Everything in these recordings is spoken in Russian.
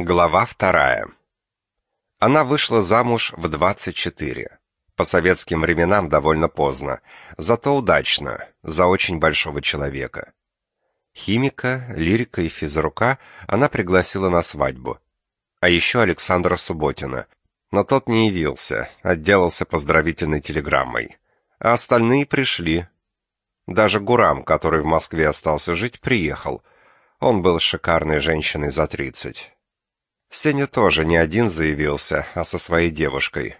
Глава вторая. Она вышла замуж в 24. По советским временам довольно поздно, зато удачно, за очень большого человека. Химика, лирика и физрука она пригласила на свадьбу. А еще Александра Субботина. Но тот не явился, отделался поздравительной телеграммой. А остальные пришли. Даже Гурам, который в Москве остался жить, приехал. Он был шикарной женщиной за тридцать. Сеня тоже не один заявился, а со своей девушкой.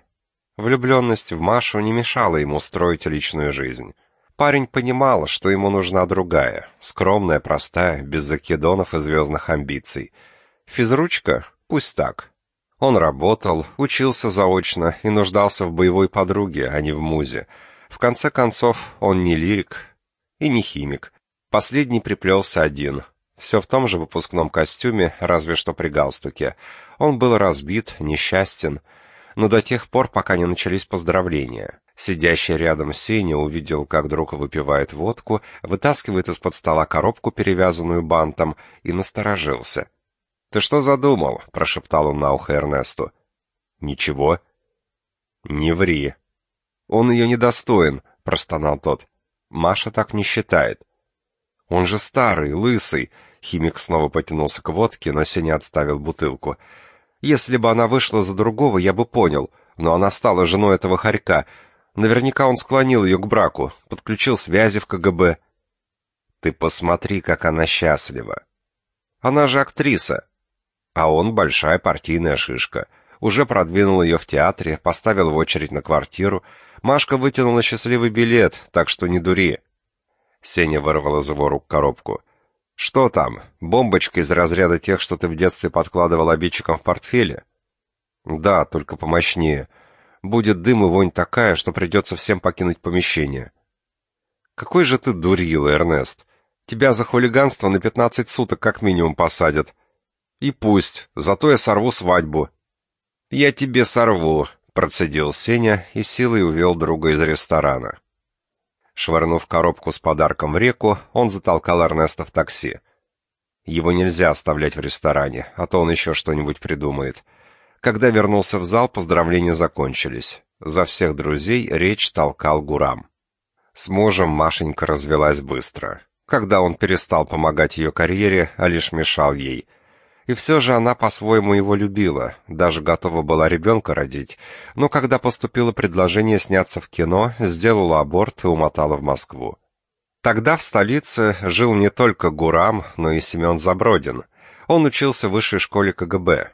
Влюбленность в Машу не мешала ему строить личную жизнь. Парень понимал, что ему нужна другая, скромная, простая, без закидонов и звездных амбиций. Физручка? Пусть так. Он работал, учился заочно и нуждался в боевой подруге, а не в музе. В конце концов, он не лирик и не химик. Последний приплелся один, все в том же выпускном костюме, разве что при галстуке. Он был разбит, несчастен, но до тех пор, пока не начались поздравления. Сидящий рядом Сеня увидел, как друг выпивает водку, вытаскивает из-под стола коробку, перевязанную бантом, и насторожился. «Ты что задумал?» — прошептал он на ухо Эрнесту. «Ничего». «Не ври». «Он ее недостоин», — простонал тот. «Маша так не считает». «Он же старый, лысый, Химик снова потянулся к водке, но Сеня отставил бутылку. «Если бы она вышла за другого, я бы понял. Но она стала женой этого хорька. Наверняка он склонил ее к браку, подключил связи в КГБ». «Ты посмотри, как она счастлива. Она же актриса. А он большая партийная шишка. Уже продвинул ее в театре, поставил в очередь на квартиру. Машка вытянула счастливый билет, так что не дури». Сеня вырвал из его рук коробку. «Что там? Бомбочка из разряда тех, что ты в детстве подкладывал обидчикам в портфеле?» «Да, только помощнее. Будет дым и вонь такая, что придется всем покинуть помещение». «Какой же ты дурил, Эрнест. Тебя за хулиганство на пятнадцать суток как минимум посадят. И пусть, зато я сорву свадьбу». «Я тебе сорву», — процедил Сеня и силой увел друга из ресторана. Швырнув коробку с подарком в реку, он затолкал Эрнеста в такси. Его нельзя оставлять в ресторане, а то он еще что-нибудь придумает. Когда вернулся в зал, поздравления закончились. За всех друзей речь толкал Гурам. С мужем Машенька развелась быстро. Когда он перестал помогать ее карьере, а лишь мешал ей – и все же она по-своему его любила, даже готова была ребенка родить, но когда поступило предложение сняться в кино, сделала аборт и умотала в Москву. Тогда в столице жил не только Гурам, но и Семен Забродин. Он учился в высшей школе КГБ.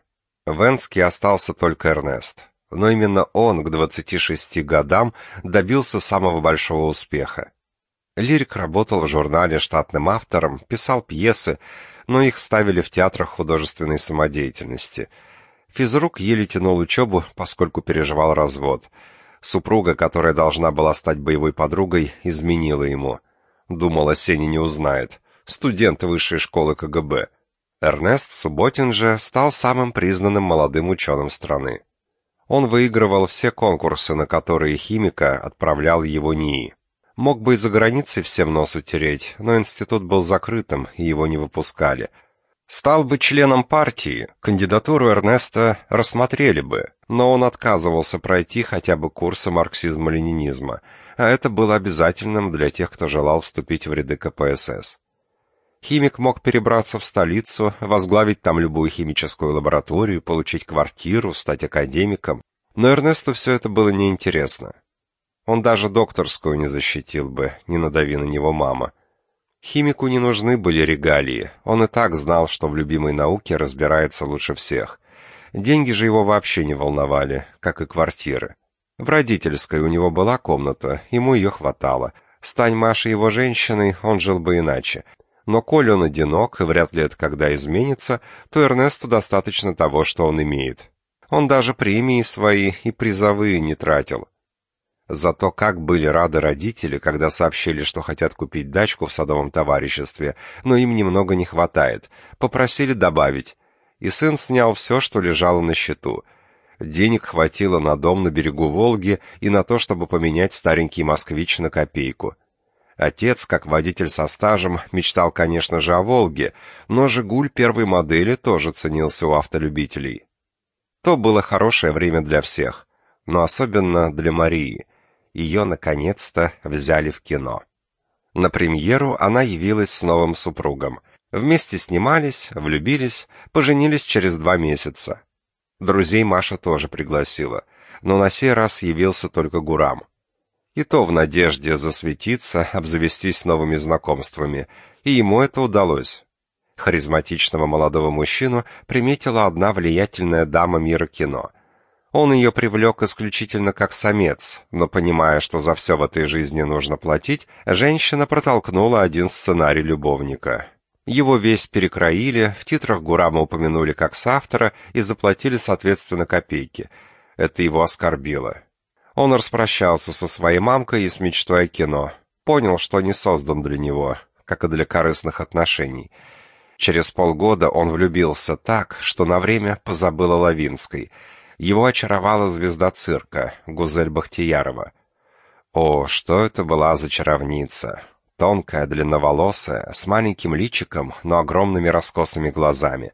В Энске остался только Эрнест. Но именно он к 26 годам добился самого большого успеха. Лирик работал в журнале штатным автором, писал пьесы, но их ставили в театрах художественной самодеятельности. Физрук еле тянул учебу, поскольку переживал развод. Супруга, которая должна была стать боевой подругой, изменила ему. Думала, Сеня не узнает. Студент высшей школы КГБ. Эрнест Субботин же стал самым признанным молодым ученым страны. Он выигрывал все конкурсы, на которые химика отправлял его НИИ. Мог бы и за границей всем нос утереть, но институт был закрытым, и его не выпускали. Стал бы членом партии, кандидатуру Эрнеста рассмотрели бы, но он отказывался пройти хотя бы курсы марксизма-ленинизма, а это было обязательным для тех, кто желал вступить в ряды КПСС. Химик мог перебраться в столицу, возглавить там любую химическую лабораторию, получить квартиру, стать академиком, но Эрнесту все это было неинтересно. Он даже докторскую не защитил бы, не надави на него мама. Химику не нужны были регалии. Он и так знал, что в любимой науке разбирается лучше всех. Деньги же его вообще не волновали, как и квартиры. В родительской у него была комната, ему ее хватало. Стань Машей его женщиной, он жил бы иначе. Но коль он одинок, и вряд ли это когда изменится, то Эрнесту достаточно того, что он имеет. Он даже премии свои и призовые не тратил. Зато как были рады родители, когда сообщили, что хотят купить дачку в садовом товариществе, но им немного не хватает. Попросили добавить. И сын снял все, что лежало на счету. Денег хватило на дом на берегу Волги и на то, чтобы поменять старенький москвич на копейку. Отец, как водитель со стажем, мечтал, конечно же, о «Волге», но «Жигуль» первой модели тоже ценился у автолюбителей. То было хорошее время для всех, но особенно для Марии. Ее, наконец-то, взяли в кино. На премьеру она явилась с новым супругом. Вместе снимались, влюбились, поженились через два месяца. Друзей Маша тоже пригласила, но на сей раз явился только Гурам и то в надежде засветиться, обзавестись новыми знакомствами, и ему это удалось. Харизматичного молодого мужчину приметила одна влиятельная дама мира кино. Он ее привлек исключительно как самец, но понимая, что за все в этой жизни нужно платить, женщина протолкнула один сценарий любовника. Его весь перекроили, в титрах Гурама упомянули как соавтора и заплатили, соответственно, копейки. Это его оскорбило. Он распрощался со своей мамкой и с мечтой о кино. Понял, что не создан для него, как и для корыстных отношений. Через полгода он влюбился так, что на время позабыл о Лавинской. Его очаровала звезда цирка, Гузель Бахтиярова. О, что это была за чаровница! Тонкая, длинноволосая, с маленьким личиком, но огромными раскосыми глазами.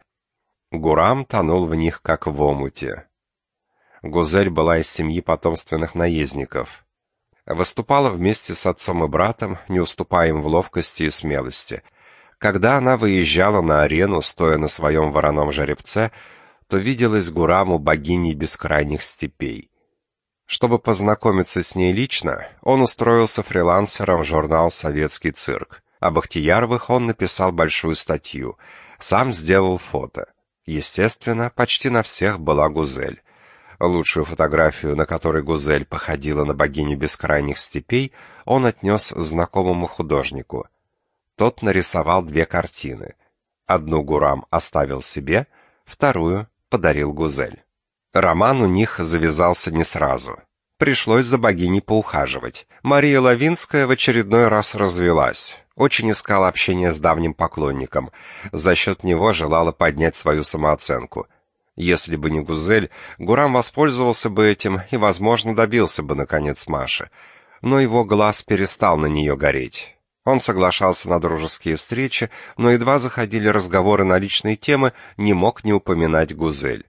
Гурам тонул в них, как в омуте. Гузель была из семьи потомственных наездников. Выступала вместе с отцом и братом, не уступая им в ловкости и смелости. Когда она выезжала на арену, стоя на своем вороном жеребце, то виделась Гураму богиней бескрайних степей. Чтобы познакомиться с ней лично, он устроился фрилансером в журнал «Советский цирк». Об Ахтияровых он написал большую статью, сам сделал фото. Естественно, почти на всех была Гузель. Лучшую фотографию, на которой Гузель походила на богиню бескрайних степей, он отнес знакомому художнику. Тот нарисовал две картины. Одну Гурам оставил себе, вторую подарил Гузель. Роман у них завязался не сразу. Пришлось за богиней поухаживать. Мария Лавинская в очередной раз развелась. Очень искала общения с давним поклонником. За счет него желала поднять свою самооценку – если бы не Гузель, Гурам воспользовался бы этим и, возможно, добился бы, наконец, Маши. Но его глаз перестал на нее гореть. Он соглашался на дружеские встречи, но едва заходили разговоры на личные темы, не мог не упоминать Гузель.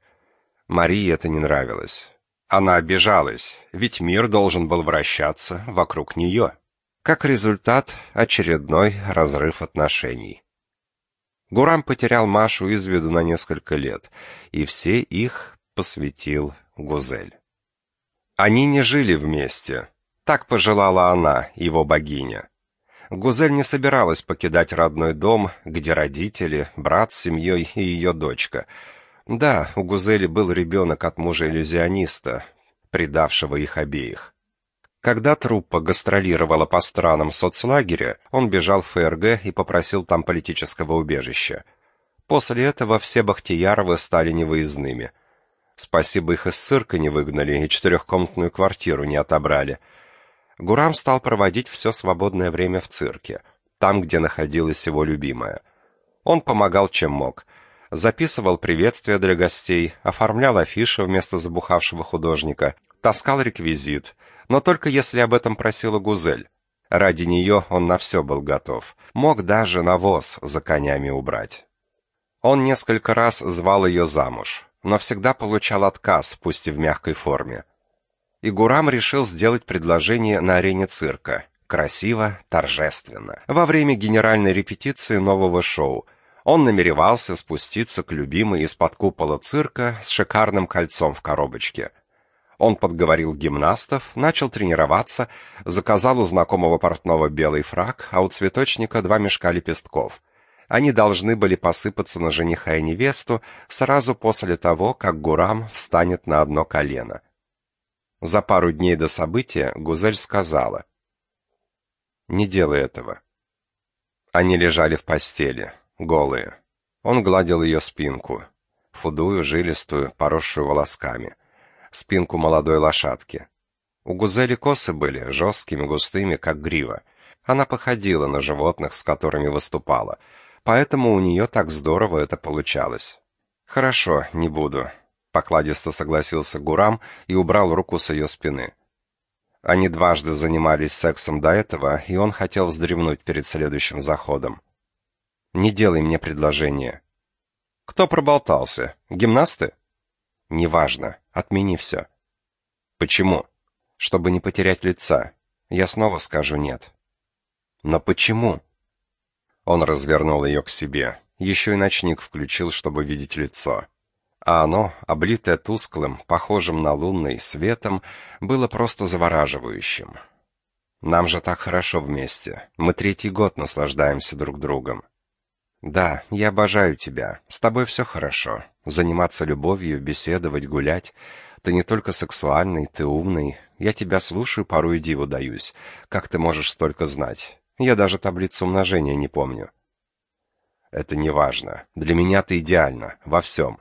Марии это не нравилось. Она обижалась, ведь мир должен был вращаться вокруг нее. Как результат, очередной разрыв отношений. Гурам потерял Машу из виду на несколько лет, и все их посвятил Гузель. Они не жили вместе. Так пожелала она, его богиня. Гузель не собиралась покидать родной дом, где родители, брат с семьей и ее дочка. Да, у Гузели был ребенок от мужа-иллюзиониста, предавшего их обеих. Когда труппа гастролировала по странам соцлагеря, он бежал в ФРГ и попросил там политического убежища. После этого все Бахтияровы стали невыездными. Спасибо их из цирка не выгнали и четырехкомнатную квартиру не отобрали. Гурам стал проводить все свободное время в цирке, там, где находилась его любимая. Он помогал чем мог. Записывал приветствия для гостей, оформлял афиши вместо забухавшего художника, таскал реквизит, но только если об этом просила Гузель. Ради нее он на все был готов. Мог даже навоз за конями убрать. Он несколько раз звал ее замуж, но всегда получал отказ, пусть и в мягкой форме. И Гурам решил сделать предложение на арене цирка. Красиво, торжественно. Во время генеральной репетиции нового шоу он намеревался спуститься к любимой из-под купола цирка с шикарным кольцом в коробочке – он подговорил гимнастов, начал тренироваться, заказал у знакомого портного белый фрак, а у цветочника два мешка лепестков. Они должны были посыпаться на жениха и невесту сразу после того, как Гурам встанет на одно колено. За пару дней до события Гузель сказала: "Не делай этого". Они лежали в постели, голые. Он гладил ее спинку, худую, жилистую, поросшую волосками спинку молодой лошадки. У Гузели косы были жесткими, густыми, как грива. Она походила на животных, с которыми выступала, поэтому у нее так здорово это получалось. «Хорошо, не буду», — покладисто согласился Гурам и убрал руку с ее спины. Они дважды занимались сексом до этого, и он хотел вздремнуть перед следующим заходом. «Не делай мне предложение». «Кто проболтался? Гимнасты?» «Неважно. Отмени все». «Почему?» «Чтобы не потерять лица. Я снова скажу «нет». «Но почему?» Он развернул ее к себе. Еще и ночник включил, чтобы видеть лицо а оно, облитое тусклым, похожим на лунный светом, было просто завораживающим. Нам же так хорошо вместе. Мы третий год наслаждаемся друг другом. Да, я обожаю тебя. С тобой все хорошо. Заниматься любовью, беседовать, гулять. Ты не только сексуальный, ты умный. Я тебя слушаю, порой диву даюсь. Как ты можешь столько знать? Я даже таблицу умножения не помню. Это не важно. Для меня ты идеальна. Во всем.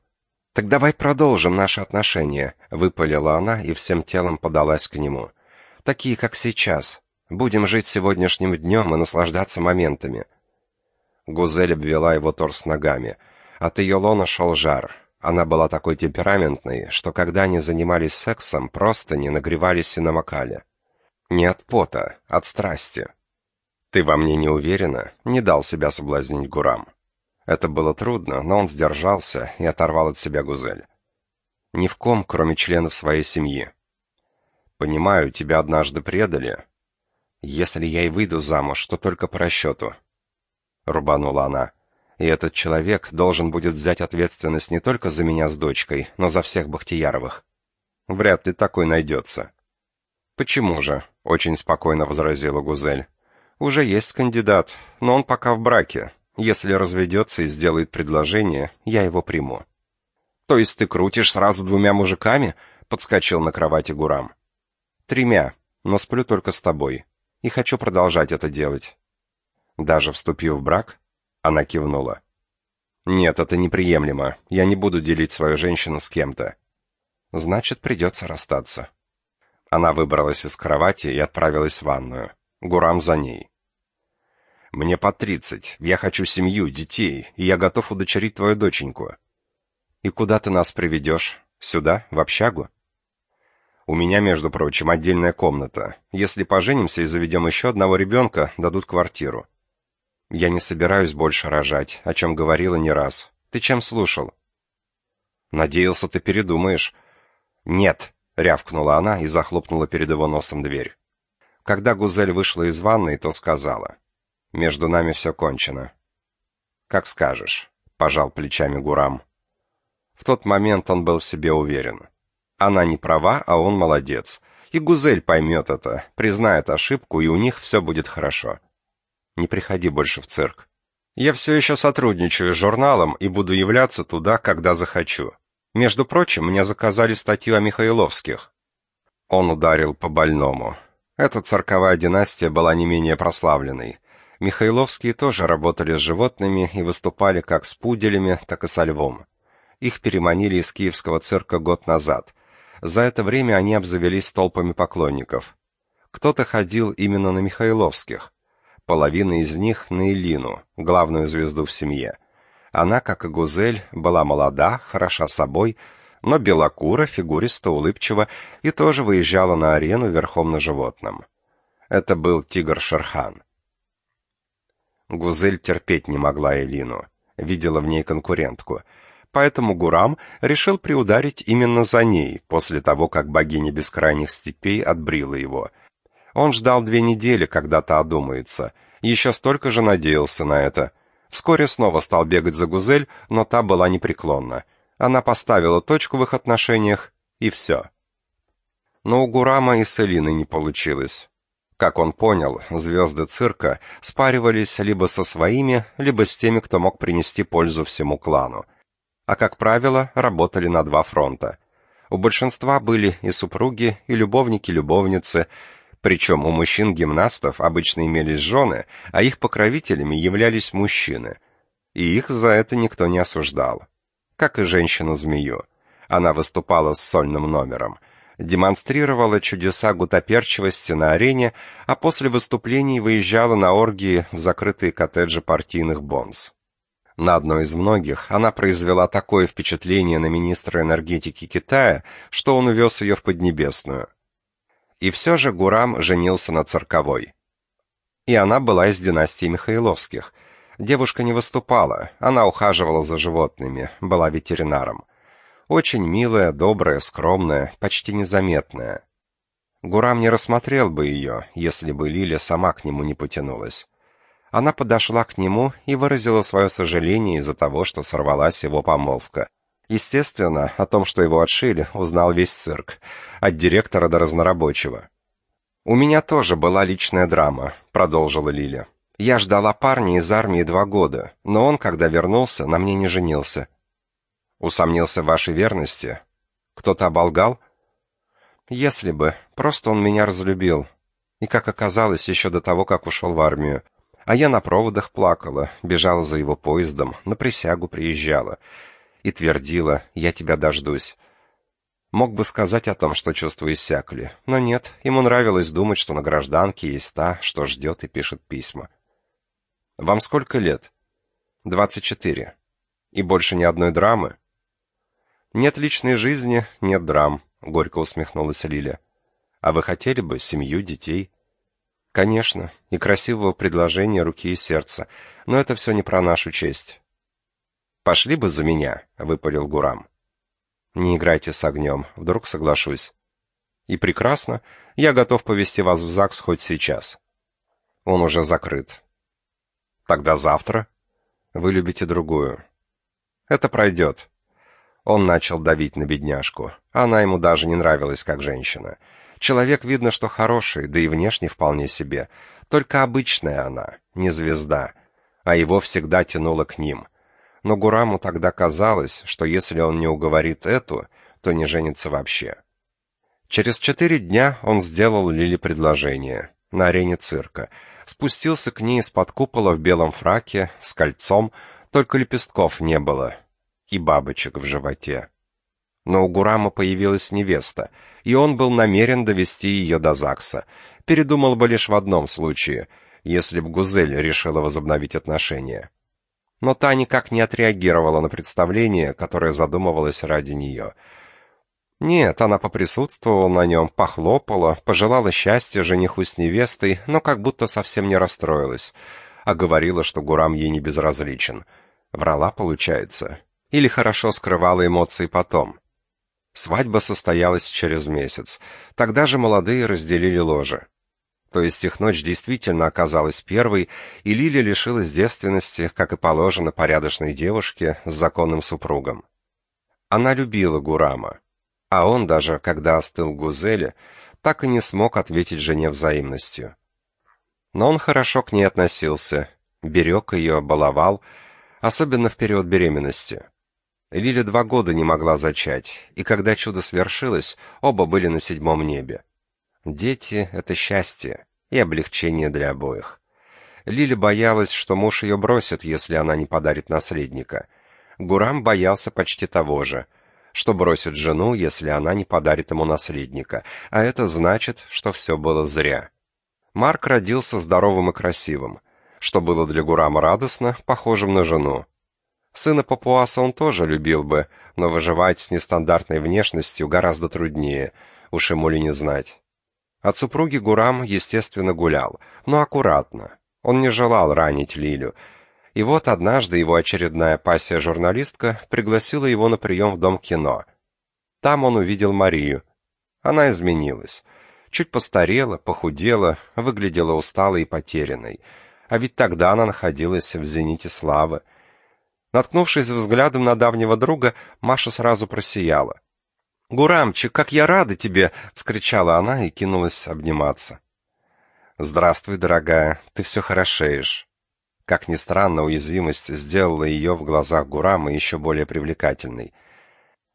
«Так давай продолжим наши отношения», — выпалила она и всем телом подалась к нему. «Такие, как сейчас. Будем жить сегодняшним днем и наслаждаться моментами». Гузель обвела его торс ногами. От ее лона шел жар. Она была такой темпераментной, что когда они занимались сексом, просто не нагревались и намокали. Не от пота, от страсти. «Ты во мне не уверена?» — не дал себя соблазнить Гурам. Это было трудно, но он сдержался и оторвал от себя Гузель. Ни в ком, кроме членов своей семьи. Понимаю, тебя однажды предали. Если я и выйду замуж, то только по расчету. Рубанула она. И этот человек должен будет взять ответственность не только за меня с дочкой, но за всех Бахтияровых. Вряд ли такой найдется. Почему же? Очень спокойно возразила Гузель. Уже есть кандидат, но он пока в браке, если разведется и сделает предложение, я его приму. То есть ты крутишь сразу двумя мужиками? Подскочил на кровати Гурам. Тремя, но сплю только с тобой. И хочу продолжать это делать. Даже вступив в брак? Она кивнула. Нет, это неприемлемо. Я не буду делить свою женщину с кем-то. Значит, придется расстаться. Она выбралась из кровати и отправилась в ванную. Гурам за ней. Мне по тридцать. Я хочу семью, детей, и я готов удочерить твою доченьку. И куда ты нас приведешь? Сюда, в общагу? У меня, между прочим, отдельная комната. Если поженимся и заведем еще одного ребенка, дадут квартиру. Я не собираюсь больше рожать, о чем говорила не раз. Ты чем слушал? Надеялся, ты передумаешь. Нет, рявкнула она и захлопнула перед его носом дверь. Когда Гузель вышла из ванной, то сказала: между нами все кончено. Как скажешь, пожал плечами Гурам. В тот момент он был в себе уверен. Она не права, а он молодец. И Гузель поймет это, признает ошибку, и у них все будет хорошо. Не приходи больше в цирк. Я все еще сотрудничаю с журналом и буду являться туда, когда захочу. Между прочим, мне заказали статью о Михайловских. Он ударил по больному. Эта цирковая династия была не менее прославленной. Михайловские тоже работали с животными и выступали как с пуделями, так и со львом. Их переманили из киевского цирка год назад. За это время они обзавелись толпами поклонников. Кто-то ходил именно на Михайловских. Половина из них на Элину, главную звезду в семье. Она, как и Гузель, была молода, хороша собой, но белокура, фигуриста, улыбчива и тоже выезжала на арену верхом на животном. Это был тигр Шерхан. Гузель терпеть не могла Элину, видела в ней конкурентку. Поэтому Гурам решил приударить именно за ней, после того, как богиня бескрайних степей отбрила его. Он ждал две недели, когда та одумается. Еще столько же надеялся на это. Вскоре снова стал бегать за Гузель, но та была непреклонна. Она поставила точку в их отношениях, и все. Но у Гурама и с Элиной не получилось. Как он понял, звезды цирка спаривались либо со своими, либо с теми, кто мог принести пользу всему клану. А, как правило, работали на два фронта. У большинства были и супруги, и любовники-любовницы, причем у мужчин-гимнастов обычно имелись жены, а их покровителями являлись мужчины. И их за это никто не осуждал. Как и женщину-змею. Она выступала с сольным номером – демонстрировала чудеса гутоперчивости на арене, а после выступлений выезжала на оргии в закрытые коттеджи партийных бонз. На одной из многих она произвела такое впечатление на министра энергетики Китая, что он увез ее в Поднебесную. И все же Гурам женился на цирковой. И она была из династии Михайловских. Девушка не выступала, она ухаживала за животными, была ветеринаром. Очень милая, добрая, скромная, почти незаметная. Гурам не рассмотрел бы ее, если бы Лиля сама к нему не потянулась. Она подошла к нему и выразила свое сожаление из-за того, что сорвалась его помолвка. Естественно, о том, что его отшили, узнал весь цирк, от директора до разнорабочего. «У меня тоже была личная драма», — продолжила Лиля. «Я ждала парня из армии два года, но он, когда вернулся, на мне не женился». «Усомнился в вашей верности? Кто-то оболгал?» Если бы. Просто он меня разлюбил. И, как оказалось, еще до того, как ушел в армию. А я на проводах плакала, бежала за его поездом, на присягу приезжала. И твердила, я тебя дождусь. Мог бы сказать о том, что чувства иссякли. Но нет, ему нравилось думать, что на гражданке есть та, что ждет и пишет письма. «Вам сколько лет?» «Двадцать четыре. И больше ни одной драмы?» «Нет личной жизни, нет драм», — горько усмехнулась Лиля. «А вы хотели бы семью, детей?» «Конечно, и красивого предложения руки и сердца, но это все не про нашу честь». «Пошли бы за меня», — выпалил Гурам. «Не играйте с огнем, вдруг соглашусь». «И прекрасно, я готов повести вас в ЗАГС хоть сейчас». «Он уже закрыт». «Тогда завтра?» «Вы любите другую». «Это пройдет. Он начал давить на бедняжку. Она ему даже не нравилась как женщина. Человек видно, что хороший, да и внешне вполне себе. Только обычная она, не звезда. А его всегда тянуло к ним. Но Гураму тогда казалось, что если он не уговорит эту, то не женится вообще. Через четыре дня он сделал Лили предложение на арене цирка. Спустился к ней из-под купола в белом фраке, с кольцом, только лепестков не было, и бабочек в животе. Но у Гурама появилась невеста, и он был намерен довести ее до ЗАГСа. Передумал бы лишь в одном случае, если б Гузель решила возобновить отношения. Но та никак не отреагировала на представление, которое задумывалось ради нее. Нет, она поприсутствовала на нем, похлопала, пожелала счастья жениху с невестой, но как будто совсем не расстроилась, а говорила, что Гурам ей не безразличен. Врала, получается или хорошо скрывала эмоции потом. Свадьба состоялась через месяц. Тогда же молодые разделили ложе. То есть их ночь действительно оказалась первой, и Лиля лишилась девственности, как и положено порядочной девушке с законным супругом. Она любила Гурама, а он даже, когда остыл Гузели, так и не смог ответить жене взаимностью. Но он хорошо к ней относился, берег ее, баловал, особенно в период беременности. Лиля два года не могла зачать, и когда чудо свершилось, оба были на седьмом небе. Дети — это счастье и облегчение для обоих. Лиля боялась, что муж ее бросит, если она не подарит наследника. Гурам боялся почти того же, что бросит жену, если она не подарит ему наследника, а это значит, что все было зря. Марк родился здоровым и красивым, что было для Гурама радостно, похожим на жену. Сына папуаса он тоже любил бы, но выживать с нестандартной внешностью гораздо труднее, уж ему ли не знать. От супруги Гурам, естественно, гулял, но аккуратно. Он не желал ранить Лилю. И вот однажды его очередная пассия-журналистка пригласила его на прием в Дом кино. Там он увидел Марию. Она изменилась. Чуть постарела, похудела, выглядела усталой и потерянной. А ведь тогда она находилась в зените славы. Наткнувшись взглядом на давнего друга, Маша сразу просияла. «Гурамчик, как я рада тебе!» — вскричала она и кинулась обниматься. «Здравствуй, дорогая, ты все хорошеешь». Как ни странно, уязвимость сделала ее в глазах Гурама еще более привлекательной.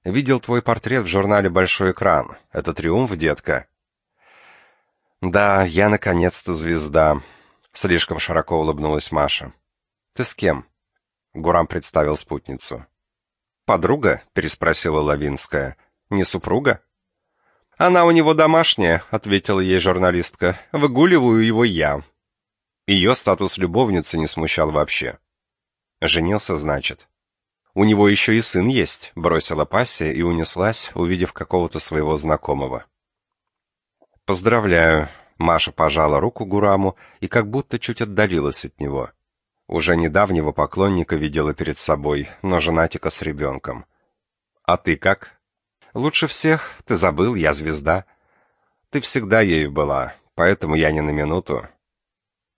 «Видел твой портрет в журнале «Большой экран». Это триумф, детка?» «Да, я наконец-то звезда», — слишком широко улыбнулась Маша. «Ты с кем?» Гурам представил спутницу. «Подруга?» — переспросила Лавинская. «Не супруга?» «Она у него домашняя», — ответила ей журналистка. «Выгуливаю его я». Ее статус любовницы не смущал вообще. «Женился, значит». «У него еще и сын есть», — бросила Пассия и унеслась, увидев какого-то своего знакомого. «Поздравляю», — Маша пожала руку Гураму и как будто чуть отдалилась от него. Уже недавнего поклонника видела перед собой, но женатика с ребенком. «А ты как?» «Лучше всех. Ты забыл, я звезда». «Ты всегда ею была, поэтому я не на минуту».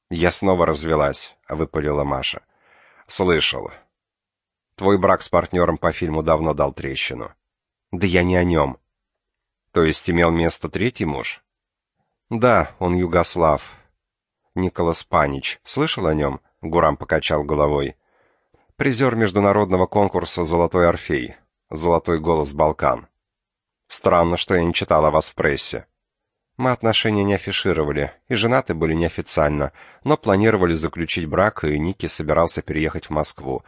«Я снова развелась», — выпалила Маша. «Слышал. Твой брак с партнером по фильму давно дал трещину». «Да я не о нем». «То есть имел место третий муж?» «Да, он югослав. Николас Панич. Слышал о нем?» Гурам покачал головой. «Призер международного конкурса «Золотой Орфей». «Золотой голос Балкан». «Странно, что я не читал о вас в прессе». Мы отношения не афишировали, и женаты были неофициально, но планировали заключить брак, и Ники собирался переехать в Москву.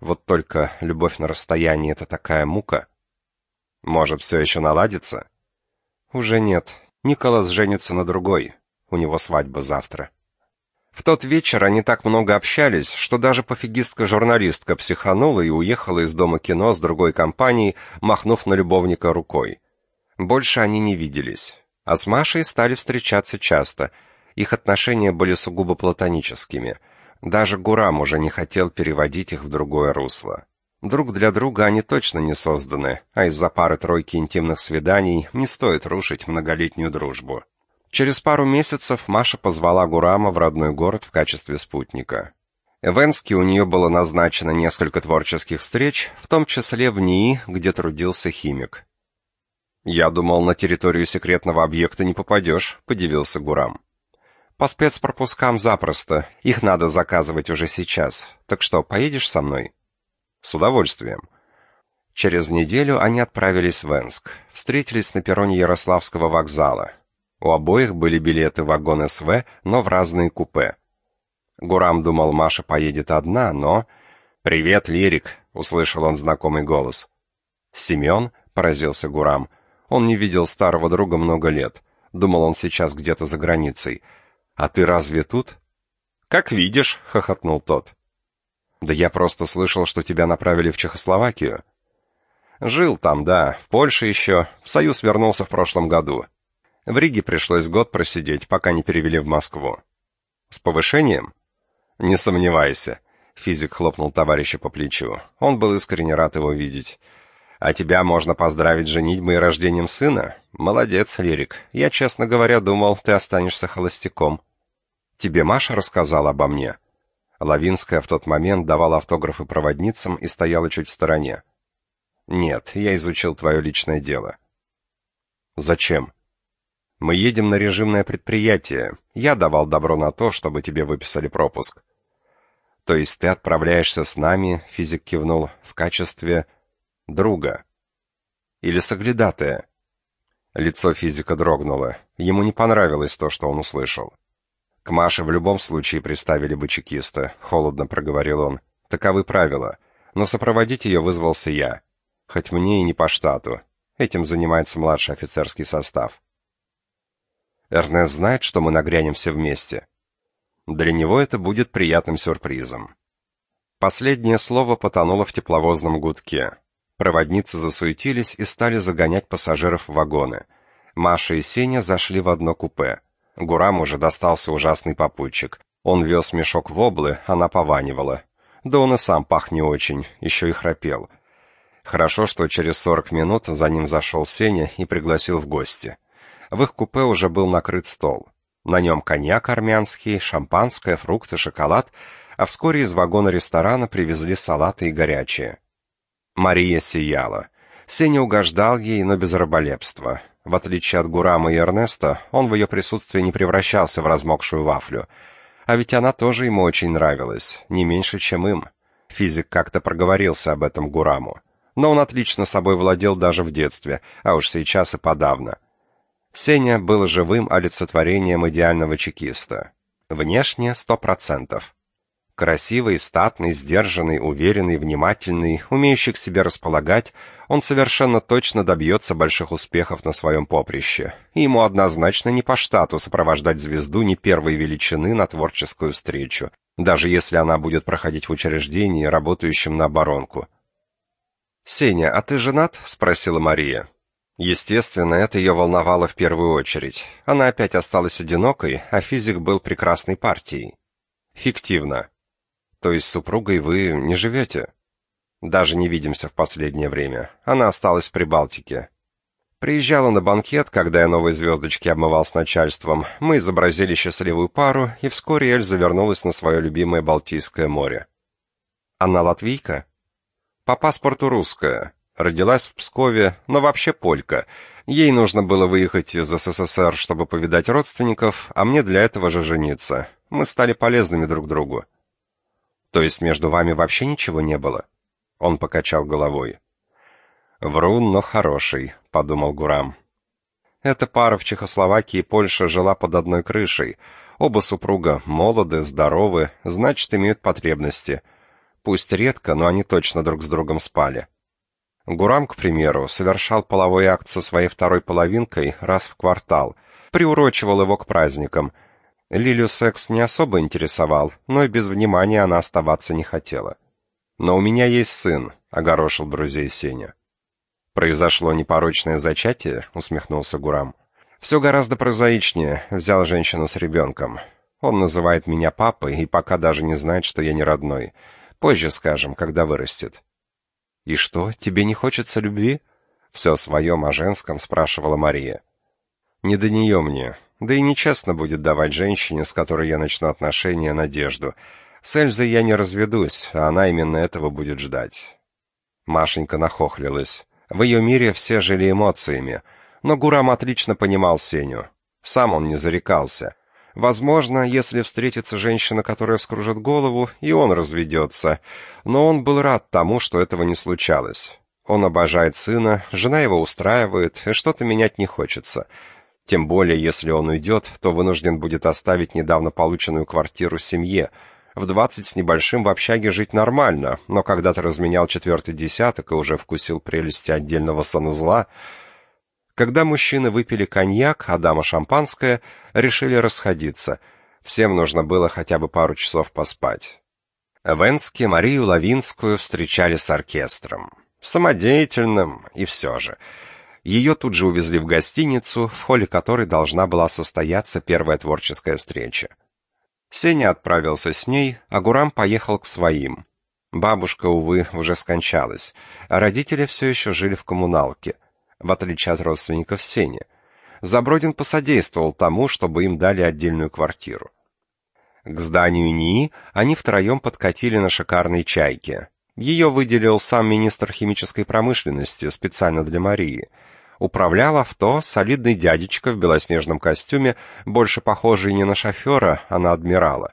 Вот только любовь на расстоянии — это такая мука. Может, все еще наладится? Уже нет. Николас женится на другой. У него свадьба завтра. В тот вечер они так много общались, что даже пофигистка-журналистка психанула и уехала из дома кино с другой компанией, махнув на любовника рукой. Больше они не виделись. А с Машей стали встречаться часто. Их отношения были сугубо платоническими. Даже Гурам уже не хотел переводить их в другое русло. Друг для друга они точно не созданы, а из-за пары-тройки интимных свиданий не стоит рушить многолетнюю дружбу. Через пару месяцев Маша позвала Гурама в родной город в качестве спутника. В Энске у нее было назначено несколько творческих встреч, в том числе в НИИ, где трудился химик. «Я думал, на территорию секретного объекта не попадешь», — подивился Гурам. «По спецпропускам запросто, их надо заказывать уже сейчас. Так что, поедешь со мной?» С удовольствием. Через неделю они отправились в Энск. Встретились на перроне Ярославского вокзала. У обоих были билеты в вагон СВ, но в разные купе. Гурам думал, Маша поедет одна, но... «Привет, Лирик!» — услышал он знакомый голос. «Семен?» — поразился Гурам. Он не видел старого друга много лет. Думал, он сейчас где-то за границей. «А ты разве тут?» «Как видишь», — хохотнул тот. Да я просто слышал, что тебя направили в Чехословакию. Жил там, да, в Польше еще. В Союз вернулся в прошлом году. В Риге пришлось год просидеть, пока не перевели в Москву. С повышением? Не сомневайся. Физик хлопнул товарища по плечу. Он был искренне рад его видеть. А тебя можно поздравить с женитьбой и рождением сына? Молодец, Лирик. Я, честно говоря, думал, ты останешься холостяком. Тебе Маша рассказала обо мне. Лавинская в тот момент давала автографы проводницам и стояла чуть в стороне. «Нет, я изучил твое личное дело». «Зачем?» «Мы едем на режимное предприятие. Я давал добро на то, чтобы тебе выписали пропуск». «То есть ты отправляешься с нами», — физик кивнул, — «в качестве друга?» «Или соглядатая?» Лицо физика дрогнуло. Ему не понравилось то, что он услышал. «К Маше в любом случае приставили бы чекиста», — холодно проговорил он. «Таковы правила. Но сопроводить ее вызвался я. Хоть мне и не по штату. Этим занимается младший офицерский состав». Эрнест знает, что мы нагрянем все вместе. Для него это будет приятным сюрпризом. Последнее слово потонуло в тепловозном гудке. Проводницы засуетились и стали загонять пассажиров в вагоны. Маша и Сеня зашли в одно купе. Гурам уже достался ужасный попутчик. Он вез мешок в облы, она пованивала. Да он и сам пах не очень, еще и храпел. Хорошо, что через сорок минут за ним зашел Сеня и пригласил в гости. В их купе уже был накрыт стол. На нем коньяк армянский, шампанское, фрукты, шоколад, а вскоре из вагона ресторана привезли салаты и горячее. Мария сияла. Сеня угождал ей, но без раболепства. В отличие от Гурама и Эрнеста, он в ее присутствии не превращался в размокшую вафлю. А ведь она тоже ему очень нравилась, не меньше, чем им. Физик как-то проговорился об этом Гураму. Но он отлично собой владел даже в детстве, а уж сейчас и подавно. Сеня был живым олицетворением идеального чекиста. Внешне сто процентов. Красивый, статный, сдержанный, уверенный, внимательный, умеющий к себе располагать, он совершенно точно добьется больших успехов на своем поприще. И ему однозначно не по штату сопровождать звезду не первой величины на творческую встречу, даже если она будет проходить в учреждении, работающем на оборонку. «Сеня, а ты женат?» — спросила Мария. Естественно, это ее волновало в первую очередь. Она опять осталась одинокой, а физик был прекрасной партией. Фиктивно. То есть с супругой вы не живете? Даже не видимся в последнее время. Она осталась в Прибалтике. Приезжала на банкет, когда я новые звездочки обмывал с начальством. Мы изобразили счастливую пару, и вскоре Эльза вернулась на свое любимое Балтийское море. Она латвийка? По паспорту русская. Родилась в Пскове, но вообще полька. Ей нужно было выехать из СССР, чтобы повидать родственников, а мне для этого же жениться. Мы стали полезными друг другу. То есть между вами вообще ничего не было? Он покачал головой. Врун, но хороший, подумал Гурам. Эта пара в Чехословакии и Польше жила под одной крышей. Оба супруга молоды, здоровы, значит, имеют потребности. Пусть редко, но они точно друг с другом спали. Гурам, к примеру, совершал половой акт со своей второй половинкой раз в квартал, приурочивал его к праздникам. Лилю секс не особо интересовал, но и без внимания она оставаться не хотела. «Но у меня есть сын», — огорошил друзей Сеня. «Произошло непорочное зачатие?» — усмехнулся Гурам. «Все гораздо прозаичнее. Взял женщину с ребенком. Он называет меня папой и пока даже не знает, что я не родной. Позже скажем, когда вырастет». «И что, тебе не хочется любви?» «Все о о женском», — спрашивала Мария. «Не до нее мне. Да и нечестно будет давать женщине, с которой я начну отношения, надежду. С Эльзой я не разведусь, а она именно этого будет ждать». Машенька нахохлилась. В ее мире все жили эмоциями, но Гурам отлично понимал Сеню. Сам он не зарекался. Возможно, если встретится женщина, которая вскружит голову, и он разведется. Но он был рад тому, что этого не случалось. Он обожает сына, жена его устраивает, и что-то менять не хочется. Тем более, если он уйдет, то вынужден будет оставить недавно полученную квартиру семье. В двадцать с небольшим в общаге жить нормально, но когда ты разменял четвертый десяток и уже вкусил прелести отдельного санузла, когда мужчины выпили коньяк, а дама шампанское, решили расходиться. Всем нужно было хотя бы пару часов поспать. В Марию Лавинскую встречали с оркестром. Самодеятельным, и все же. Ее тут же увезли в гостиницу, в холле которой должна была состояться первая творческая встреча. Сеня отправился с ней, а Гурам поехал к своим. Бабушка, увы, уже скончалась, а родители все еще жили в коммуналке в отличие от родственников Сени. Забродин посодействовал тому, чтобы им дали отдельную квартиру. К зданию НИИ они втроем подкатили на шикарной «Чайке». Ее выделил сам министр химической промышленности специально для Марии. Управлял авто солидный дядечка в белоснежном костюме, больше похожий не на шофера, а на адмирала.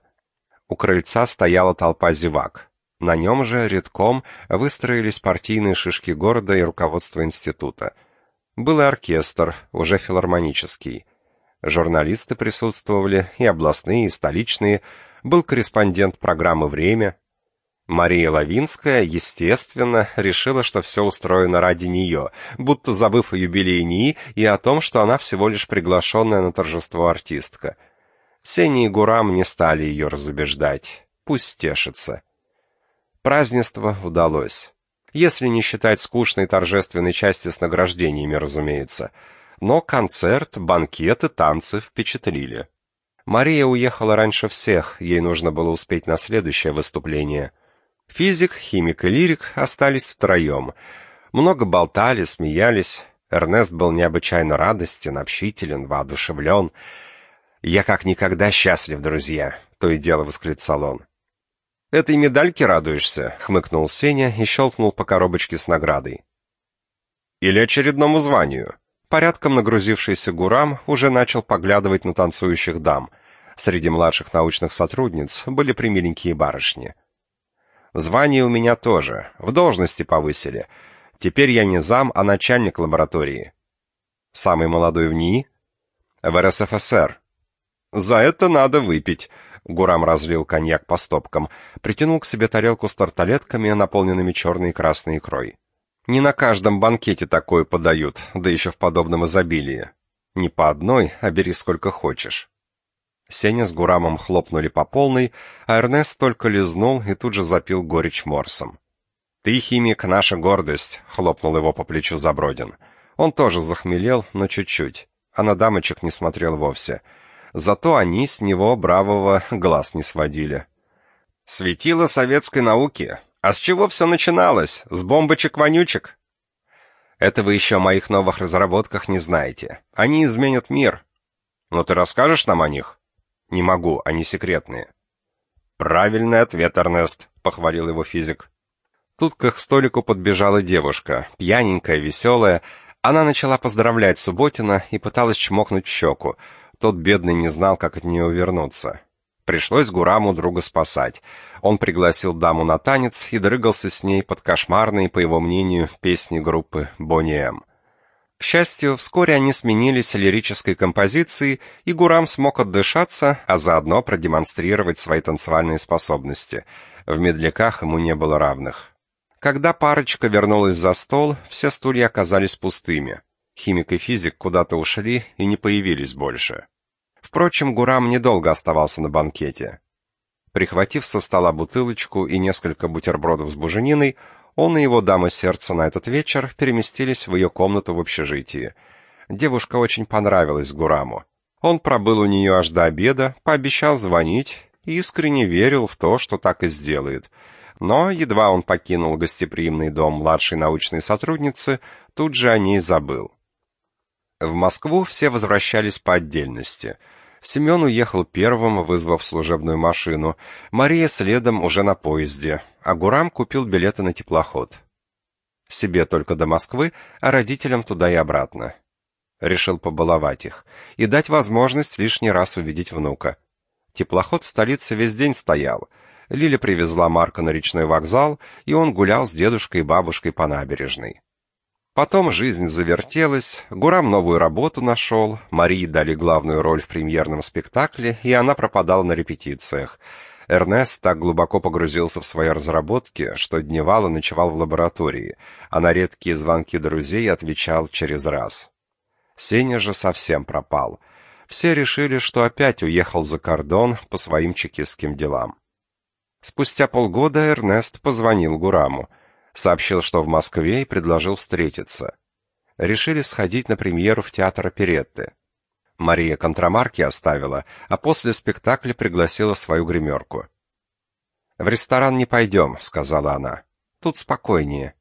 У крыльца стояла толпа зевак. На нем же редком выстроились партийные шишки города и руководство института – был и оркестр, уже филармонический. Журналисты присутствовали, и областные, и столичные. Был корреспондент программы «Время». Мария Лавинская, естественно, решила, что все устроено ради нее, будто забыв о юбилее НИИ и о том, что она всего лишь приглашенная на торжество артистка. Сеня и Гурам не стали ее разубеждать. Пусть тешится. Празднество удалось. Если не считать скучной торжественной части с награждениями, разумеется. Но концерт, банкеты, танцы впечатлили. Мария уехала раньше всех, ей нужно было успеть на следующее выступление. Физик, химик и лирик остались втроем. Много болтали, смеялись. Эрнест был необычайно радостен, общителен, воодушевлен. «Я как никогда счастлив, друзья», — то и дело восклицал он. «Этой медальке радуешься?» — хмыкнул Сеня и щелкнул по коробочке с наградой. «Или очередному званию?» Порядком нагрузившийся Гурам уже начал поглядывать на танцующих дам. Среди младших научных сотрудниц были примиленькие барышни. «Звание у меня тоже. В должности повысили. Теперь я не зам, а начальник лаборатории». «Самый молодой в НИИ?» «В РСФСР». «За это надо выпить», Гурам разлил коньяк по стопкам, притянул к себе тарелку с тарталетками, наполненными черной и красной икрой. Не на каждом банкете такое подают, да еще в подобном изобилии. Не по одной, а бери сколько хочешь. Сеня с Гурамом хлопнули по полной, а Эрнест только лизнул и тут же запил горечь морсом. «Ты, химик, наша гордость», — хлопнул его по плечу Забродин. Он тоже захмелел, но чуть-чуть, а на дамочек не смотрел вовсе. Зато они с него бравого глаз не сводили. Светило советской науки. А с чего все начиналось? С бомбочек-вонючек? Это вы еще о моих новых разработках не знаете. Они изменят мир. Но ты расскажешь нам о них? Не могу, они секретные. Правильный ответ, Эрнест, похвалил его физик. Тут к их столику подбежала девушка, пьяненькая, веселая. Она начала поздравлять Субботина и пыталась чмокнуть в щеку. Тот бедный не знал, как от нее увернуться. Пришлось Гураму друга спасать. Он пригласил даму на танец и дрыгался с ней под кошмарные, по его мнению, песни группы Бонни М. К счастью, вскоре они сменились лирической композицией, и Гурам смог отдышаться, а заодно продемонстрировать свои танцевальные способности. В медляках ему не было равных. Когда парочка вернулась за стол, все стулья оказались пустыми. Химик и физик куда-то ушли и не появились больше. Впрочем, Гурам недолго оставался на банкете. Прихватив со стола бутылочку и несколько бутербродов с бужениной, он и его дама сердца на этот вечер переместились в ее комнату в общежитии. Девушка очень понравилась Гураму. Он пробыл у нее аж до обеда, пообещал звонить и искренне верил в то, что так и сделает. Но едва он покинул гостеприимный дом младшей научной сотрудницы, тут же о ней забыл. В Москву все возвращались по отдельности. Семен уехал первым, вызвав служебную машину. Мария следом уже на поезде, а Гурам купил билеты на теплоход. Себе только до Москвы, а родителям туда и обратно. Решил побаловать их и дать возможность лишний раз увидеть внука. Теплоход в столице весь день стоял. Лиля привезла Марка на речной вокзал, и он гулял с дедушкой и бабушкой по набережной. Потом жизнь завертелась, Гурам новую работу нашел, Марии дали главную роль в премьерном спектакле, и она пропадала на репетициях. Эрнест так глубоко погрузился в свои разработки, что дневал и ночевал в лаборатории, а на редкие звонки друзей отвечал через раз. Сеня же совсем пропал. Все решили, что опять уехал за кордон по своим чекистским делам. Спустя полгода Эрнест позвонил Гураму сообщил, что в Москве и предложил встретиться. Решили сходить на премьеру в театр оперетты. Мария контрамарки оставила, а после спектакля пригласила свою гримерку. «В ресторан не пойдем», — сказала она. «Тут спокойнее».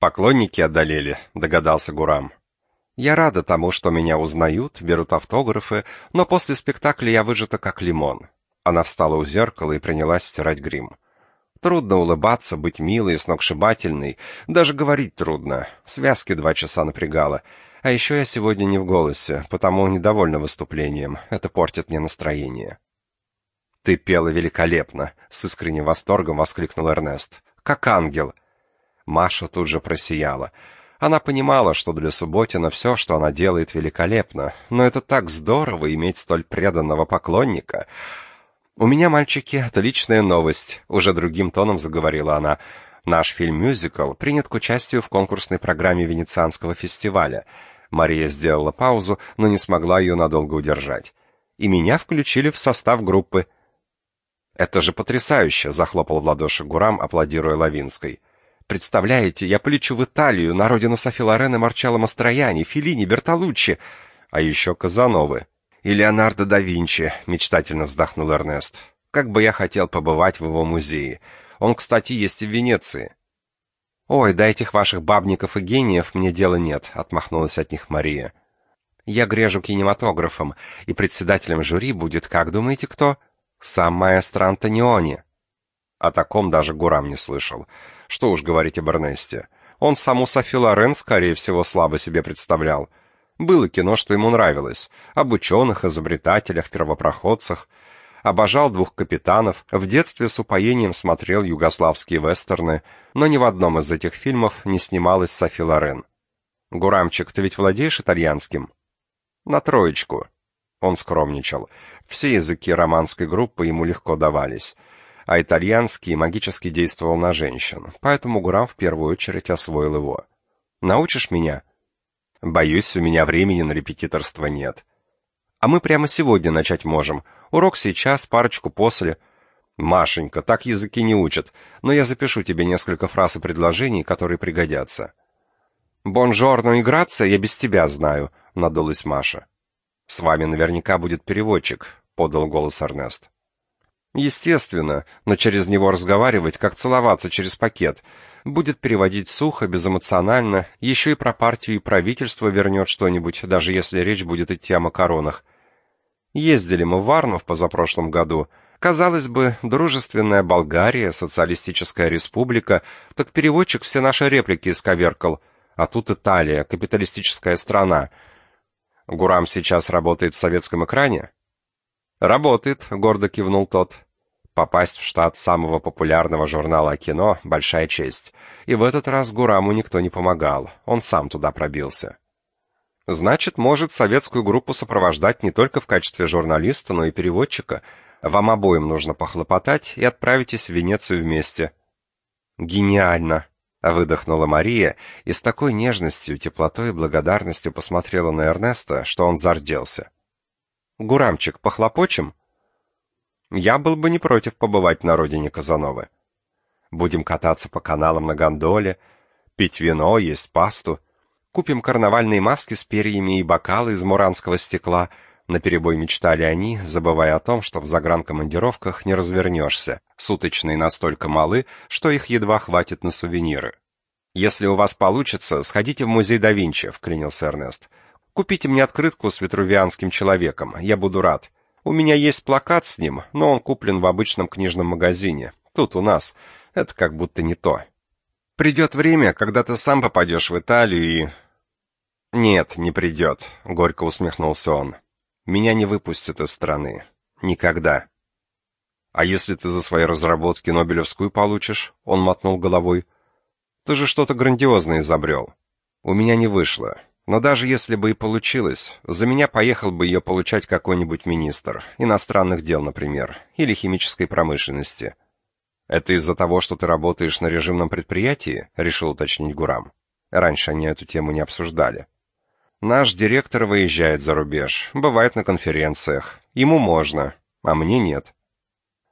«Поклонники одолели», — догадался Гурам. «Я рада тому, что меня узнают, берут автографы, но после спектакля я выжата как лимон». Она встала у зеркала и принялась стирать грим. Трудно улыбаться, быть милой и сногсшибательной. Даже говорить трудно. Связки два часа напрягало. А еще я сегодня не в голосе, потому недовольна выступлением. Это портит мне настроение. «Ты пела великолепно!» — с искренним восторгом воскликнул Эрнест. «Как ангел!» Маша тут же просияла. Она понимала, что для Субботина все, что она делает, великолепно, но это так здорово иметь столь преданного поклонника — «У меня, мальчики, отличная новость», — уже другим тоном заговорила она. «Наш фильм-мюзикл принят к участию в конкурсной программе Венецианского фестиваля». Мария сделала паузу, но не смогла ее надолго удержать. «И меня включили в состав группы». «Это же потрясающе!» — захлопал в ладоши Гурам, аплодируя Лавинской. «Представляете, я полечу в Италию, на родину Софи Лорен и Марчелло Мастрояни, Феллини, Бертолуччи, а еще Казановы». «И Леонардо да Винчи», — мечтательно вздохнул Эрнест. «Как бы я хотел побывать в его музее. Он, кстати, есть и в Венеции». «Ой, до этих ваших бабников и гениев мне дела нет», — отмахнулась от них Мария. «Я грежу кинематографом, и председателем жюри будет, как думаете, кто? Сам маэстро Антониони». О таком даже Гурам не слышал. Что уж говорить об Эрнесте. Он саму Софи Лорен, скорее всего, слабо себе представлял. Было кино, что ему нравилось. Об ученых, изобретателях, первопроходцах. Обожал двух капитанов. В детстве с упоением смотрел югославские вестерны, но ни в одном из этих фильмов не снималась Софи Лорен. «Гурамчик, ты ведь владеешь итальянским?» «На троечку». Он скромничал. Все языки романской группы ему легко давались. А итальянский магически действовал на женщин, поэтому Гурам в первую очередь освоил его. «Научишь меня?» Боюсь, у меня времени на репетиторство нет. А мы прямо сегодня начать можем. Урок сейчас, парочку после. Машенька, так языки не учат, но я запишу тебе несколько фраз и предложений, которые пригодятся. «Бонжорно и грация я без тебя знаю», — надулась Маша. «С вами наверняка будет переводчик», — подал голос Эрнест. «Естественно, но через него разговаривать, как целоваться через пакет. Будет переводить сухо, безэмоционально, еще и про партию и правительство вернет что-нибудь, даже если речь будет идти о макаронах. Ездили мы в Варну в позапрошлом году. Казалось бы, дружественная Болгария, социалистическая республика, так переводчик все наши реплики исковеркал. А тут Италия, капиталистическая страна. Гурам сейчас работает в советском экране? Работает, гордо кивнул тот. Попасть в штат самого популярного журнала о кино — большая честь. И в этот раз Гураму никто не помогал, он сам туда пробился. Значит, может советскую группу сопровождать не только в качестве журналиста, но и переводчика. Вам обоим нужно похлопотать и отправитесь в Венецию вместе. Гениально, выдохнула Мария и с такой нежностью, теплотой и благодарностью посмотрела на Эрнеста, что он зарделся. Гурамчик, похлопочем? Я был бы не против побывать на родине Казановы. Будем кататься по каналам на гондоле, пить вино, есть пасту. Купим карнавальные маски с перьями и бокалы из муранского стекла. Наперебой мечтали они, забывая о том, что в загранкомандировках не развернешься. Суточные настолько малы, что их едва хватит на сувениры. «Если у вас получится, сходите в музей да Винчи», — вклинился Эрнест. «Купите мне открытку с витрувианским человеком, я буду рад. У меня есть плакат с ним, но он куплен в обычном книжном магазине. Тут у нас. Это как будто не то. Придет время, когда ты сам попадешь в Италию и... «Нет, не придет», — горько усмехнулся он. «Меня не выпустят из страны. Никогда». «А если ты за свои разработки Нобелевскую получишь?» — он мотнул головой. «Ты же что-то грандиозное изобрел. У меня не вышло. Но даже если бы и получилось, за меня поехал бы ее получать какой-нибудь министр, иностранных дел, например, или химической промышленности. Это из-за того, что ты работаешь на режимном предприятии, решил уточнить Гурам. Раньше они эту тему не обсуждали. Наш директор выезжает за рубеж, бывает на конференциях. Ему можно, а мне нет.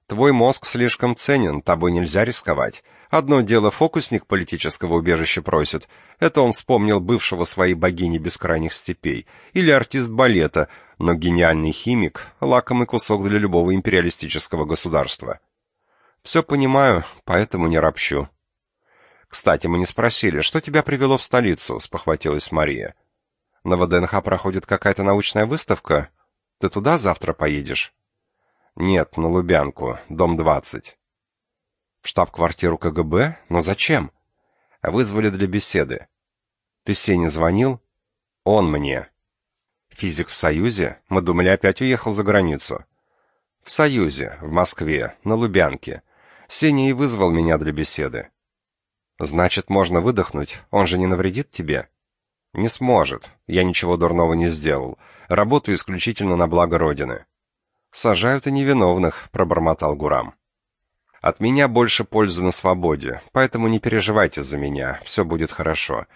Твой мозг слишком ценен, тобой нельзя рисковать. Одно дело фокусник политического убежища просит, это он вспомнил бывшего своей богини бескрайних степей, или артист балета, но гениальный химик — лакомый кусок для любого империалистического государства. Все понимаю, поэтому не ропщу. Кстати, мы не спросили, что тебя привело в столицу, спохватилась Мария. На ВДНХ проходит какая-то научная выставка. Ты туда завтра поедешь? Нет, на Лубянку, дом 20. Штаб-квартиру КГБ? Но зачем? Вызвали для беседы. Ты Сене звонил? Он мне. Физик в Союзе? Мы думали, опять уехал за границу. В Союзе, в Москве, на Лубянке. Сеня и вызвал меня для беседы. Значит, можно выдохнуть, он же не навредит тебе? Не сможет. Я ничего дурного не сделал. Работаю исключительно на благо Родины. Сажают и невиновных, пробормотал Гурам. От меня больше пользы на свободе, поэтому не переживайте за меня, все будет хорошо.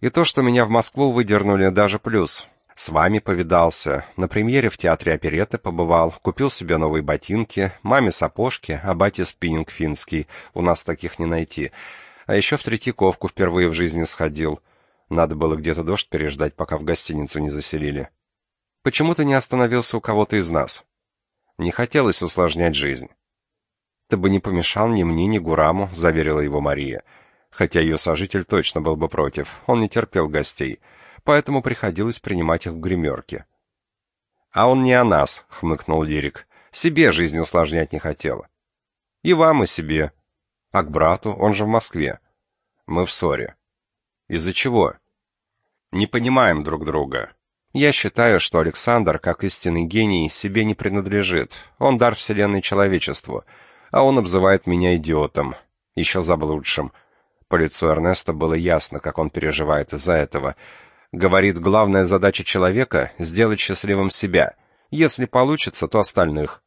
И то, что меня в Москву выдернули, даже плюс. С вами повидался, на премьере в театре оперетты побывал, купил себе новые ботинки, маме сапожки, а бате спиннинг финский, у нас таких не найти. А еще в Третьяковку впервые в жизни сходил. Надо было где-то дождь переждать, пока в гостиницу не заселили. Почему ты не остановился у кого-то из нас? Не хотелось усложнять жизнь. «Ты бы не помешал ни мне, ни Гураму», — заверила его Мария. Хотя ее сожитель точно был бы против, он не терпел гостей, поэтому приходилось принимать их в гримерке. «А он не о нас», — хмыкнул Лирик. «Себе жизнь усложнять не хотела». «И вам, и себе». «А к брату, он же в Москве». «Мы в ссоре». «Из-за чего?» «Не понимаем друг друга. Я считаю, что Александр, как истинный гений, себе не принадлежит. Он дар вселенной человечеству» а он обзывает меня идиотом, еще заблудшим. По лицу Эрнеста было ясно, как он переживает из-за этого. Говорит, главная задача человека — сделать счастливым себя. Если получится, то остальных.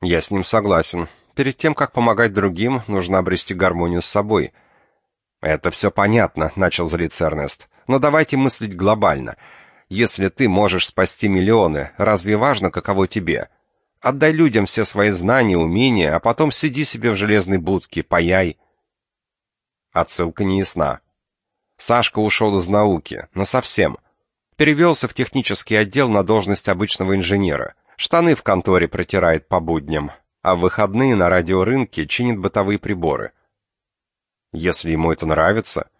Я с ним согласен. Перед тем, как помогать другим, нужно обрести гармонию с собой. «Это все понятно», — начал злиться Эрнест. «Но давайте мыслить глобально. Если ты можешь спасти миллионы, разве важно, каково тебе?» Отдай людям все свои знания, умения, а потом сиди себе в железной будке, паяй. Отсылка не ясна. Сашка ушел из науки, но совсем. Перевелся в технический отдел на должность обычного инженера. Штаны в конторе протирает по будням, а в выходные на радиорынке чинит бытовые приборы. Если ему это нравится,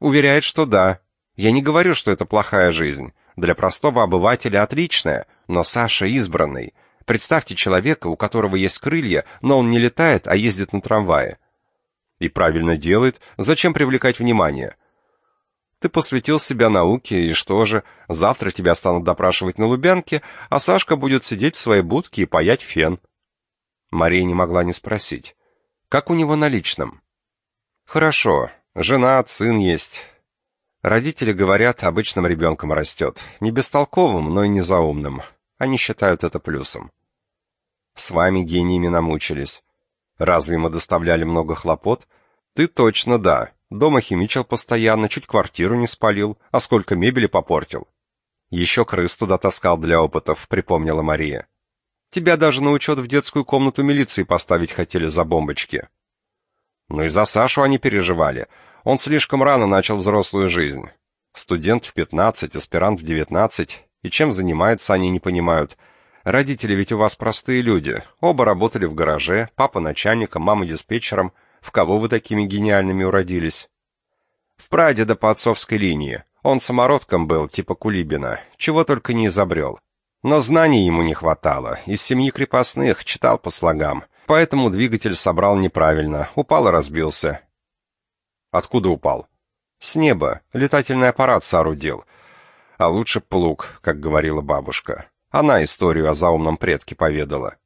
уверяет, что да. Я не говорю, что это плохая жизнь. Для простого обывателя отличная, но Саша избранный. Представьте человека, у которого есть крылья, но он не летает, а ездит на трамвае. И правильно делает. Зачем привлекать внимание? Ты посвятил себя науке, и что же, завтра тебя станут допрашивать на Лубянке, а Сашка будет сидеть в своей будке и паять фен. Мария не могла не спросить. Как у него на личном? Хорошо. Жена, сын есть. Родители говорят, обычным ребенком растет. Не бестолковым, но и не заумным. Они считают это плюсом. С вами гениями намучились. Разве мы доставляли много хлопот? Ты точно да. Дома химичил постоянно, чуть квартиру не спалил, а сколько мебели попортил. Еще крыс туда таскал для опытов, припомнила Мария. Тебя даже на учет в детскую комнату милиции поставить хотели за бомбочки. Ну и за Сашу они переживали. Он слишком рано начал взрослую жизнь. Студент в 15, аспирант в 19, и чем занимается, они не понимают. Родители ведь у вас простые люди. Оба работали в гараже, папа начальником, мама диспетчером — в кого вы такими гениальными уродились? В прадеда по отцовской линии. Он самородком был, типа Кулибина, чего только не изобрел. Но знаний ему не хватало. Из семьи крепостных читал по слогам. Поэтому двигатель собрал неправильно, упал и разбился. Откуда упал? С неба. Летательный аппарат соорудил. А лучше плуг, как говорила бабушка. Она историю о заумном предке поведала.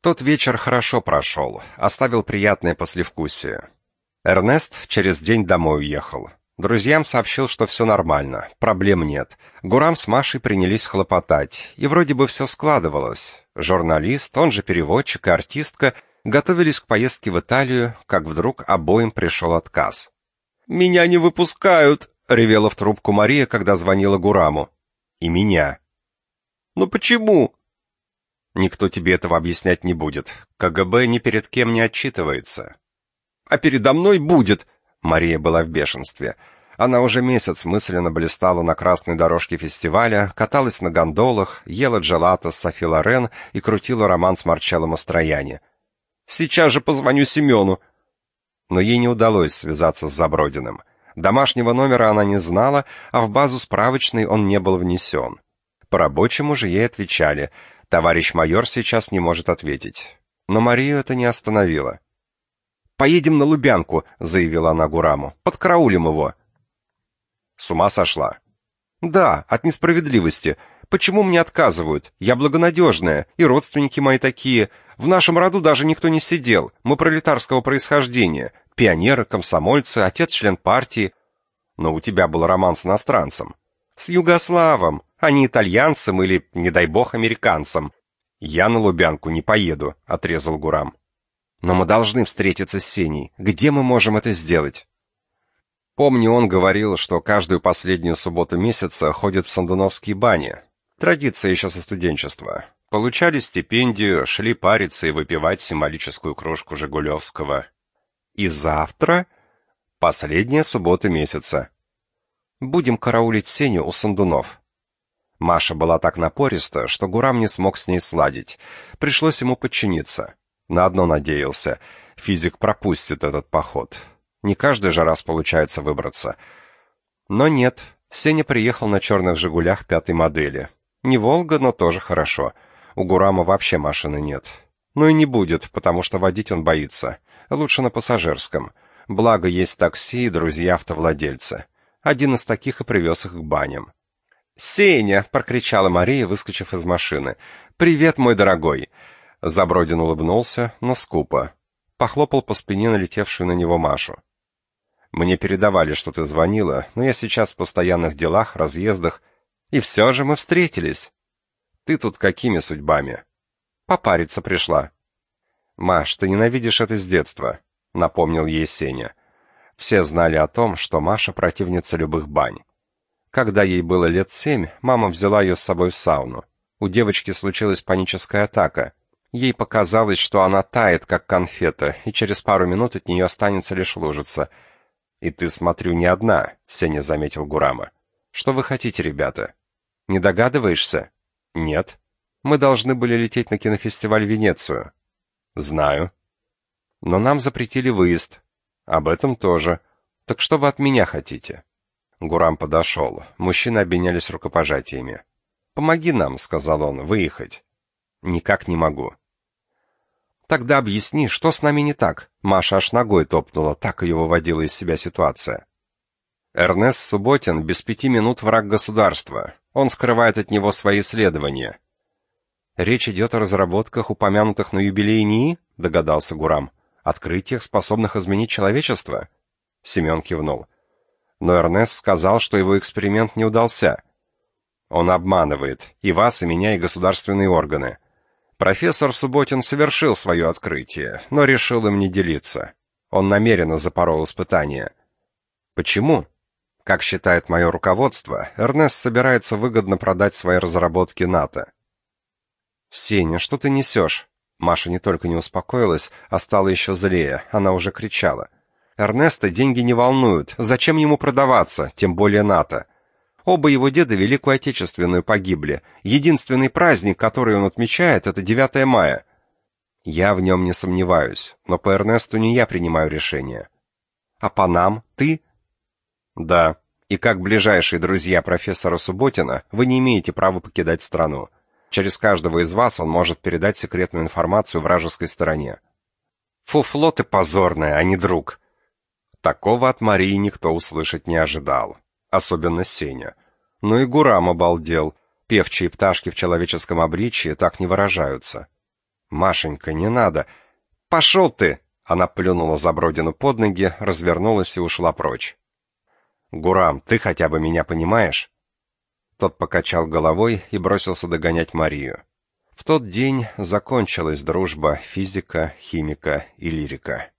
Тот вечер хорошо прошел, оставил приятное послевкусие. Эрнест через день домой уехал. Друзьям сообщил, что все нормально, проблем нет. Гурам с Машей принялись хлопотать, и вроде бы все складывалось. Журналист, он же переводчик и артистка, готовились к поездке в Италию, как вдруг обоим пришел отказ. «Меня не выпускают!» — ревела в трубку Мария, когда звонила Гураму. «И меня». «Ну почему?» Никто тебе этого объяснять не будет. КГБ ни перед кем не отчитывается. А передо мной будет. Мария была в бешенстве. Она уже месяц мысленно блистала на красной дорожке фестиваля, каталась на гондолах, ела джелато с Софи Лорен и крутила роман с Марчелло Мастрояни. «Сейчас же позвоню Семену!» Но ей не удалось связаться с Забродиным. Домашнего номера она не знала, а в базу справочной он не был внесен. По рабочему же ей отвечали — Товарищ майор сейчас не может ответить. Но Марию это не остановило. «Поедем на Лубянку», — заявила она Гураму. «Подкараулим его». С ума сошла. «Да, от несправедливости. Почему мне отказывают? Я благонадежная, и родственники мои такие. В нашем роду даже никто не сидел. Мы пролетарского происхождения. Пионеры, комсомольцы, отец член партии. Но у тебя был роман с иностранцем. С Югославом а не итальянцам или, не дай бог, американцам. Я на Лубянку не поеду, отрезал Гурам. Но мы должны встретиться с Сеней. Где мы можем это сделать? Помню, он говорил, что каждую последнюю субботу месяца ходит в Сандуновские бани. Традиция еще со студенчества. Получали стипендию, шли париться и выпивать символическую кружку Жигулевского. И завтра последняя суббота месяца. Будем караулить Сеню у Сандунов. Маша была так напориста, что Гурам не смог с ней сладить. Пришлось ему подчиниться. На одно надеялся. Физик пропустит этот поход. Не каждый же раз получается выбраться. Но нет. Сеня приехал на черных «Жигулях» пятой модели. Не «Волга», но тоже хорошо. У Гурама вообще машины нет. Ну и не будет, потому что водить он боится. Лучше на пассажирском. Благо есть такси и друзья-автовладельцы. Один из таких и привез их к баням. «Сеня!» — прокричала Мария, выскочив из машины. «Привет, мой дорогой!» Забродин улыбнулся, но скупо. Похлопал по спине налетевшую на него Машу. «Мне передавали, что ты звонила, но я сейчас в постоянных делах, разъездах. И все же мы встретились. Ты тут какими судьбами?» «Попариться пришла». «Маш, ты ненавидишь это с детства», — напомнил ей Сеня. Все знали о том, что Маша противница любых бань. Когда ей было лет семь, мама взяла ее с собой в сауну. У девочки случилась паническая атака. Ей показалось, что она тает, как конфета, и через пару минут от нее останется лишь лужица. «И ты, смотрю, не одна», — Сеня заметил Гурама. «Что вы хотите, ребята?» «Не догадываешься?» «Нет». «Мы должны были лететь на кинофестиваль в Венецию». «Знаю». «Но нам запретили выезд». «Об этом тоже. Так что вы от меня хотите?» Гурам подошел. Мужчины обменялись рукопожатиями. «Помоги нам», — сказал он, — «выехать». «Никак не могу». «Тогда объясни, что с нами не так?» Маша аж ногой топнула, так ее выводила из себя ситуация. Эрнест Субботин без пяти минут враг государства. Он скрывает от него свои исследования. «Речь идет о разработках, упомянутых на юбилее НИИ?» — догадался Гурам. «Открытиях, способных изменить человечество?» Семен кивнул. Но Эрнест сказал, что его эксперимент не удался. Он обманывает и вас, и меня, и государственные органы. Профессор Субботин совершил свое открытие, но решил им не делиться. Он намеренно запорол испытание. Почему? Как считает мое руководство, Эрнест собирается выгодно продать свои разработки НАТО. «Сеня, что ты несешь?» Маша не только не успокоилась, а стала еще злее, она уже кричала. «Эрнеста деньги не волнуют, зачем ему продаваться, тем более НАТО? Оба его деда Великую Отечественную погибли. Единственный праздник, который он отмечает, это 9 мая. Я в нем не сомневаюсь, но по Эрнесту не я принимаю решение. А по нам ты? Да. И как ближайшие друзья профессора Субботина, вы не имеете права покидать страну. Через каждого из вас он может передать секретную информацию вражеской стороне. Фуфло ты позорная, а не друг. Такого от Марии никто услышать не ожидал. Особенно Сеня. Ну и Гурам обалдел. Певчие пташки в человеческом обличье так не выражаются. «Машенька, не надо!» «Пошел ты!» Она плюнула за Бродину под ноги, развернулась и ушла прочь. «Гурам, ты хотя бы меня понимаешь?» Тот покачал головой и бросился догонять Марию. В тот день закончилась дружба физика, химика и лирика.